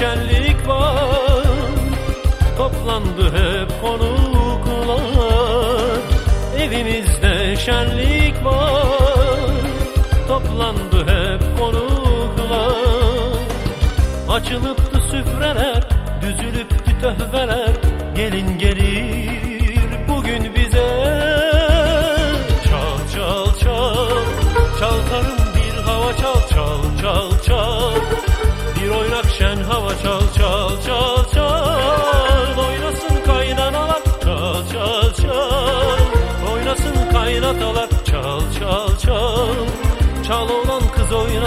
şenlik var. Toplandı hep konuklar. Evimizde şenlik var. Toplandı hep konuklar. Açılıptı süfreler Düzülüptü töhveler. Gelin gelir bugün bize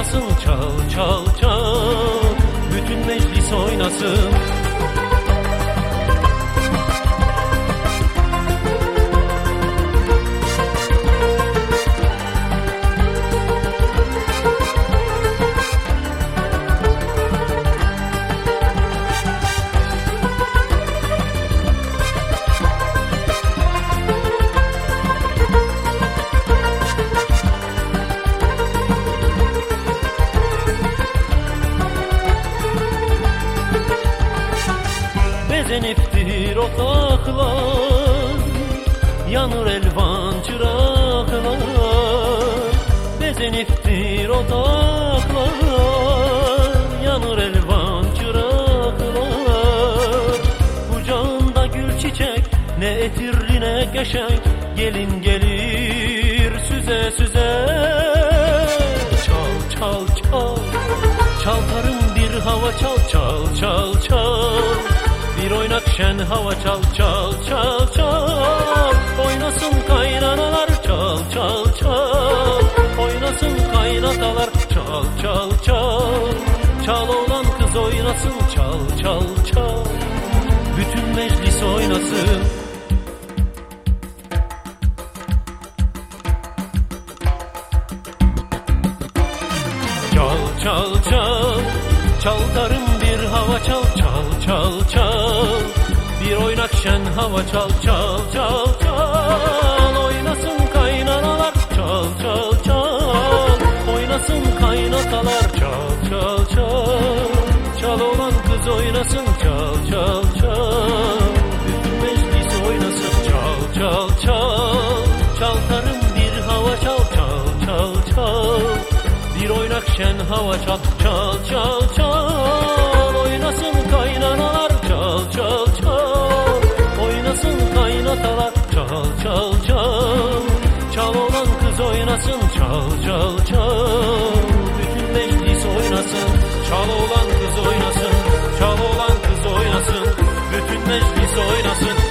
oynasın çal çal çal. Bütün meclis oynasın Bezeniptir otaklar Yanır elvan çıraklar. Bezeniptir otaklar Yanır elvan çıraklar. Kucağında gül çiçek Ne etirli ne geçek Gelin gelir süze süze. Çal çal çal. Çaltarım bir hava çal çal çal çal Bir oynak şen hava çal çal çal çal. Oynasın kaynanalar çal çal çal. Oynasın kaynatalar çal çal çal. Çal olan kız oynasın çal çal çal. Bütün meclis oynasın. Çal çal çal. Çaltarım bir hava çal çal çal çal Bir oynak şen hava çal çal çal çal Oynasın kaynanalar çal çal çal Oynasın kaynatalar çal çal çal Çal olan kız oynasın çal çal çal Bütün meclis oynasın çal çal çal Çaltarım bir hava çal çal çal çal bir oynak şen hava çal el piso de.